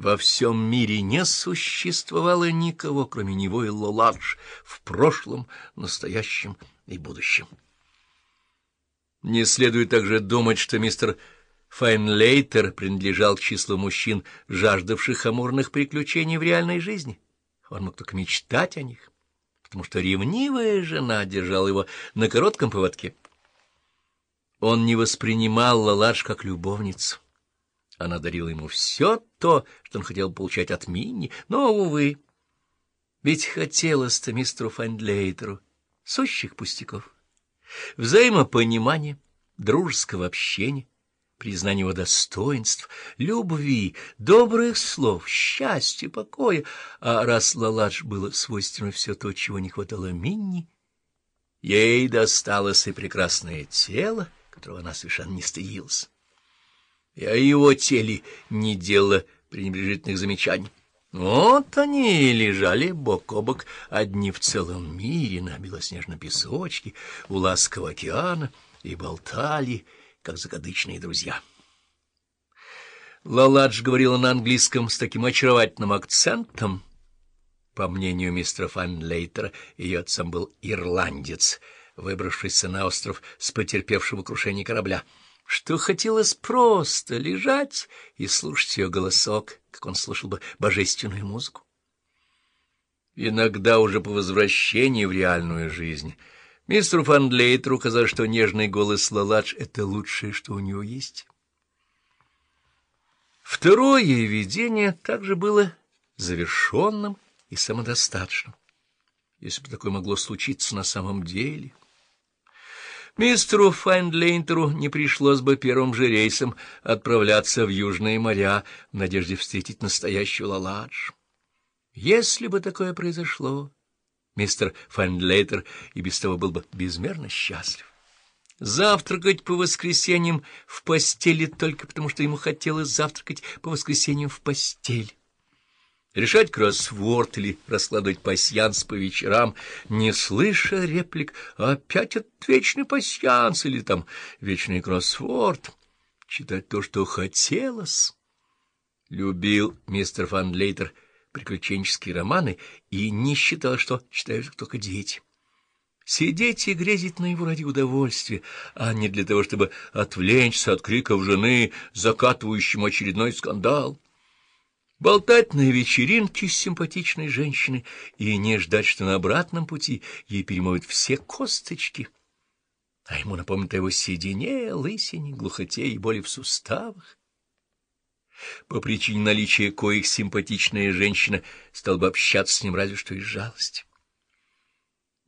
Во всем мире не существовало никого, кроме него и Лоладж, в прошлом, настоящем и будущем. Не следует также думать, что мистер Файнлейтер принадлежал к числу мужчин, жаждавших амурных приключений в реальной жизни. Он мог только мечтать о них, потому что ревнивая жена держала его на коротком поводке. Он не воспринимал Лаладж как любовницу. Она дарила ему все то, что он хотел получать от Минни, но, увы, ведь хотелось-то мистеру Файндлейтеру сущих пустяков, взаимопонимания, дружеского общения, признания его достоинств, любви, добрых слов, счастья, покоя, а раз Лаладж было свойственно все то, чего не хватало Минни, ей досталось и прекрасное тело, которого она совершенно не стыдилась. О его теле не делала пренебрежительных замечаний. Вот они и лежали бок о бок, одни в целом мире, на белоснежном песочке, у ласкового океана, и болтали, как закадычные друзья. Лаладж говорила на английском с таким очаровательным акцентом. По мнению мистера Фанлейтера, ее отцом был ирландец, выбравшийся на остров с потерпевшего крушения корабля — что хотелось просто лежать и слушать ее голосок, как он слушал бы божественную музыку. Иногда уже по возвращении в реальную жизнь мистеру Фандлейтеру казалось, что нежный голос Лаладж — это лучшее, что у него есть. Второе видение также было завершенным и самодостаточным, если бы такое могло случиться на самом деле — Мистеру Файндлейнтеру не пришлось бы первым же рейсом отправляться в Южные моря в надежде встретить настоящую Лаладж. Если бы такое произошло, мистер Файндлейтер и без того был бы безмерно счастлив. Завтракать по воскресеньям в постели только потому, что ему хотелось завтракать по воскресеньям в постель решать кроссворд или раскладывать пасьянс по вечерам, не слыша реплик «опять этот вечный пасьянс» или там «вечный кроссворд», читать то, что хотелось. Любил мистер Фандлейтер приключенческие романы и не считал, что читают только дети. Сидеть и грезить на его ради удовольствия, а не для того, чтобы отвлечься от криков жены, закатывающему очередной скандал болтать на вечеринке с симпатичной женщиной и не ждать, что на обратном пути ей перемоют все косточки, а ему напомнит о его седине, лысине, глухоте и боли в суставах. По причине наличия коих симпатичная женщина стала бы общаться с ним разве что из жалости.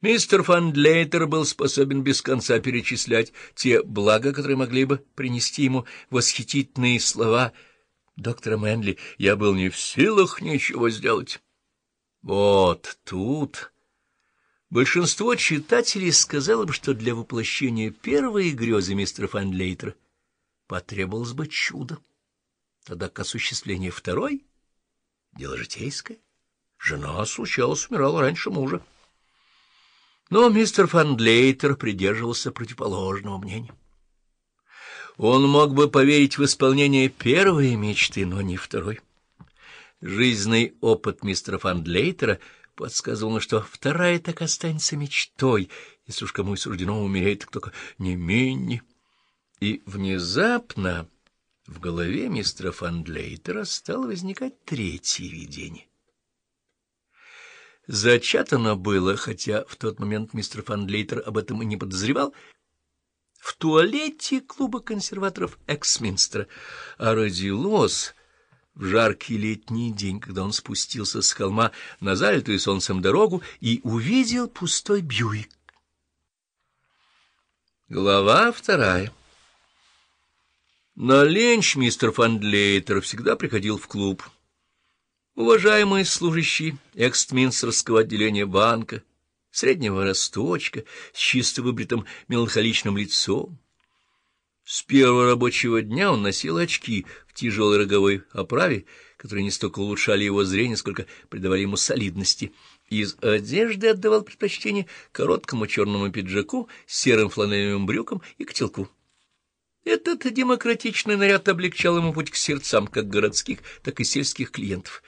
Мистер Фандлейтер был способен без конца перечислять те блага, которые могли бы принести ему восхитительные слова — доктора Мэнли, я был не в силах ничего сделать. Вот тут... Большинство читателей сказало бы, что для воплощения первой грезы мистера Фандлейтера потребовалось бы чудо. Тогда к осуществлению второй — дело житейское. Жена, случалось, умирала раньше мужа. Но мистер Фандлейтер придерживался противоположного мнения. Он мог бы поверить в исполнение первой мечты, но не второй. Жизненный опыт мистера Фандлейтера подсказывал, что вторая так останется мечтой, если уж кому и суждено умереть, так только не Минни. И внезапно в голове мистера Фандлейтера стало возникать третье видение. Зачато оно было, хотя в тот момент мистер Фандлейтер об этом и не подозревал, в туалете клуба консерваторов Эксминстера, а родилось в жаркий летний день, когда он спустился с холма на залитую солнцем дорогу и увидел пустой Бьюик. Глава вторая На ленч мистер Фандлейтер всегда приходил в клуб. Уважаемый служащий Экстминстерского отделения банка, среднего росточка, с чисто выбритым меланхоличным лицом. С первого рабочего дня он носил очки в тяжелой роговой оправе, которые не столько улучшали его зрение, сколько придавали ему солидности. Из одежды отдавал предпочтение короткому черному пиджаку, серым фланелевым брюкам и котелку. Этот демократичный наряд облегчал ему путь к сердцам как городских, так и сельских клиентов.